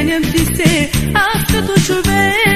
lek Klanjam ti se, klanjam ti